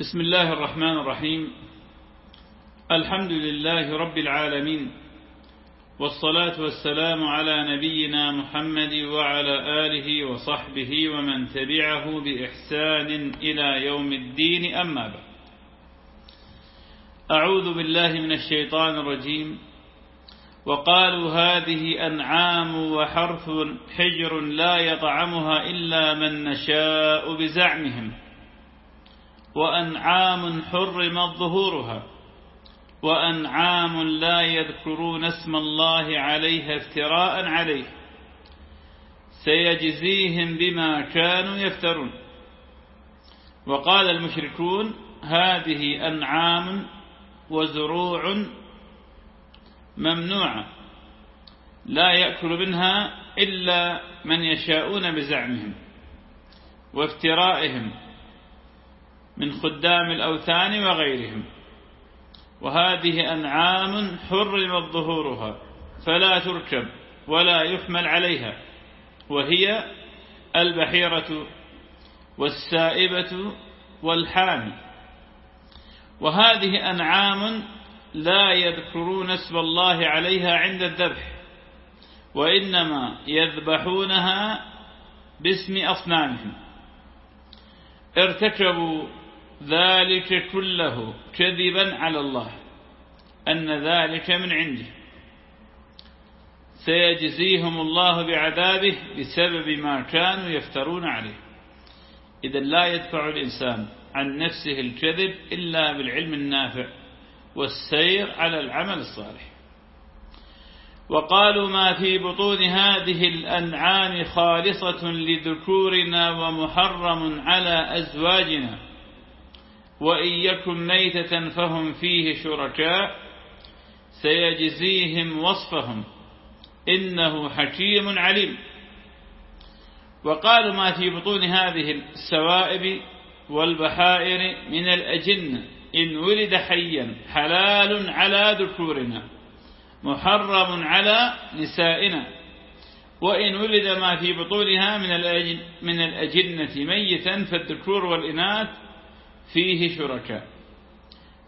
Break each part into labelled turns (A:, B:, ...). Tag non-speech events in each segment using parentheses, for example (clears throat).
A: بسم الله الرحمن الرحيم. الحمد لله رب العالمين والصلاة والسلام على نبينا محمد وعلى آله وصحبه ومن تبعه بإحسان إلى يوم الدين. أما بعد أعوذ بالله من الشيطان الرجيم. وقالوا هذه أنعام وحرث حجر لا يطعمها إلا من نشاء بزعمهم. وأنعام حرمت ظهورها وأنعام لا يذكرون اسم الله عليها افتراء عليه سيجزيهم بما كانوا يفترون. وقال المشركون هذه أنعام وزروع ممنوعة لا يأكل منها إلا من يشاءون بزعمهم وافترائهم. من خدام الأوثان وغيرهم. وهذه أنعام حرم ظهورها فلا تركب ولا يحمل عليها. وهي البحيرة والسائبة والحامي. وهذه أنعام لا يذكرون اسم الله عليها عند الذبح وإنما يذبحونها باسم أصنامهم. ارتكبوا ذلك كله كذبا على الله. أن ذلك من عنده. سيجزيهم الله بعذابه بسبب ما كانوا يفترون عليه. إذا لا يدفع الإنسان عن نفسه الكذب إلا بالعلم النافع والسير على العمل الصالح. وقالوا ما في بطون هذه الأنعام خالصة لذكورنا ومحرم على أزواجنا. وإن يكن ميتة فهم فيه شركاء سيجزيهم وصفهم. إنه حكيم عليم. وقالوا ما في بطون هذه السوائب والبحائر من الأجنة إن ولد حيا حلال على ذكورنا محرم على نسائنا. وإن ولد ما في بطونها الأجن من الأجنة ميتا فالذكور والإناث فيه شركاء.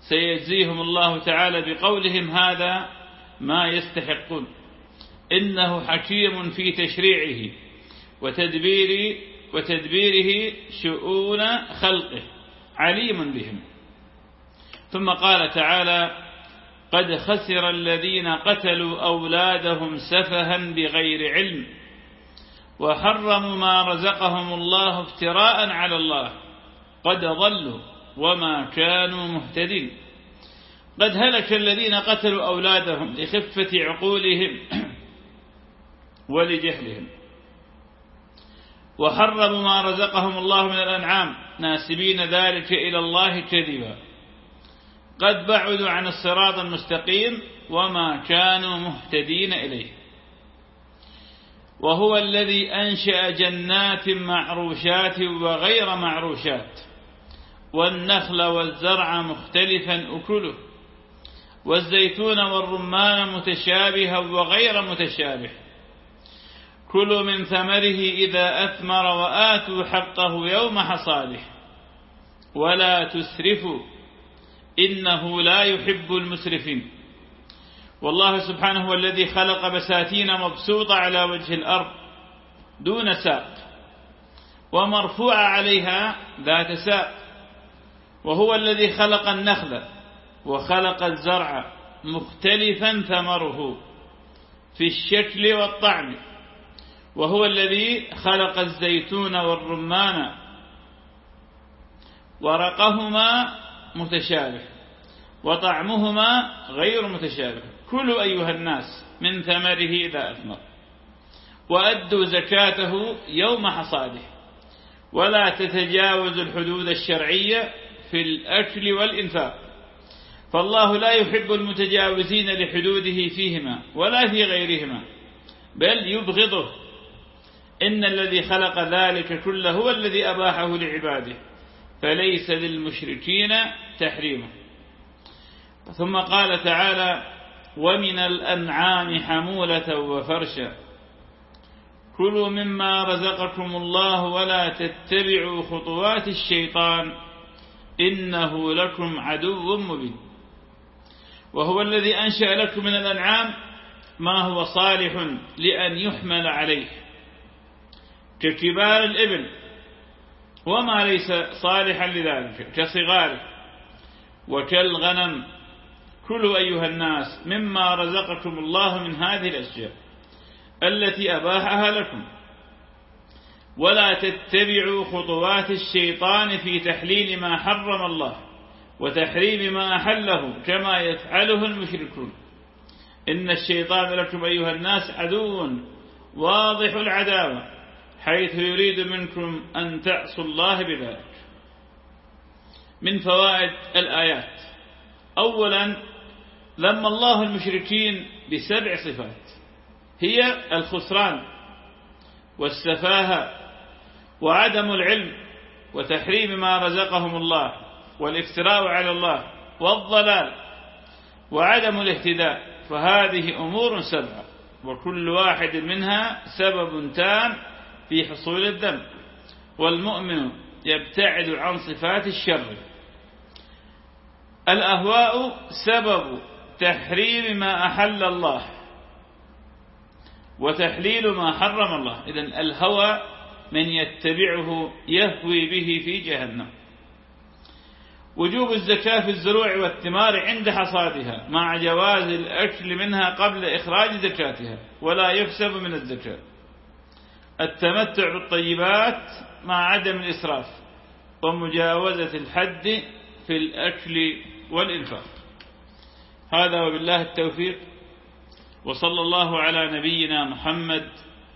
A: سيجزيهم الله تعالى بقولهم هذا ما يستحقون. إنه حكيم في تشريعه وتدبير وتدبيره شؤون خلقه عليم بهم. ثم قال تعالى قد خسر الذين قتلوا أولادهم سفها بغير علم وحرموا ما رزقهم الله افتراء على الله قد ضلوا وما كانوا مهتدين. قد هلك الذين قتلوا أولادهم لخفة عقولهم (clears throat) ولجهلهم. وحرموا ما رزقهم الله من الأنعام ناسبين ذلك إلى الله كذبا. قد بعدوا عن الصراط المستقيم وما كانوا مهتدين إليه. وهو الذي أنشأ جنات معروشات وغير معروشات. والنخل والزرع مختلفا أكله. والزيتون والرمان متشابها وغير متشابه. كلوا من ثمره إذا أثمر وآتوا حقه يوم حصاده ولا تسرفوا إنه لا يحب المسرفين. والله سبحانه هو الذي خلق بساتين مبسوطة على وجه الأرض دون ساق. ومرفوعة عليها ذات ساق. وهو الذي خلق النخل وخلق الزرع مختلفا ثمره في الشكل والطعم. وهو الذي خلق الزيتون والرمان ورقهما متشابه وطعمهما غير متشابه. كلوا أيها الناس من ثمره إذا أثمر وأدوا زكاته يوم حصاده. ولا تتجاوز الحدود الشرعية في الأكل والإنفاق. فالله لا يحب المتجاوزين لحدوده فيهما ولا في غيرهما بل يبغضه. إن الذي خلق ذلك كله هو الذي أباحه لعباده فليس للمشركين تحريمه. ثم قال تعالى ومن الأنعام حمولة وفرشا. كلوا مما رزقكم الله ولا تتبعوا خطوات الشيطان. إنه لكم عدو مبين. وهو الذي أنشأ لكم من الأنعام ما هو صالح لأن يحمل عليه. ككبار الإبل. وما ليس صالحا لذلك كصغاره وكالغنم. كلوا أيها الناس مما رزقكم الله من هذه الأشياء التي أباحها لكم. ولا تتبعوا خطوات الشيطان في تحليل ما حرم الله وتحريم ما أحله كما يفعله المشركون. إن الشيطان لكم أيها الناس عدو واضح العداوة حيث يريد منكم أن تعصوا الله بذلك. من فوائد الآيات. أولا لما الله المشركين بسبع صفات هي الخسران والسفاهة وعدم العلم وتحريم ما رزقهم الله والافتراء على الله والضلال وعدم الاهتداء فهذه أمور سبعة وكل واحد منها سبب تام في حصول الذنب. والمؤمن يبتعد عن صفات الشر. الأهواء سبب تحريم ما أحل الله وتحليل ما حرم الله. إذن الهوى من يتبعه يهوي به في جهنم. وجوب الزكاة في الزروع والثمار عند حصادها مع جواز الأكل منها قبل إخراج زكاتها ولا يحسب من الزكاة. التمتع بالطيبات مع عدم الإسراف ومجاوزة الحد في الأكل والإنفاق. هذا وبالله التوفيق وصلى الله على نبينا محمد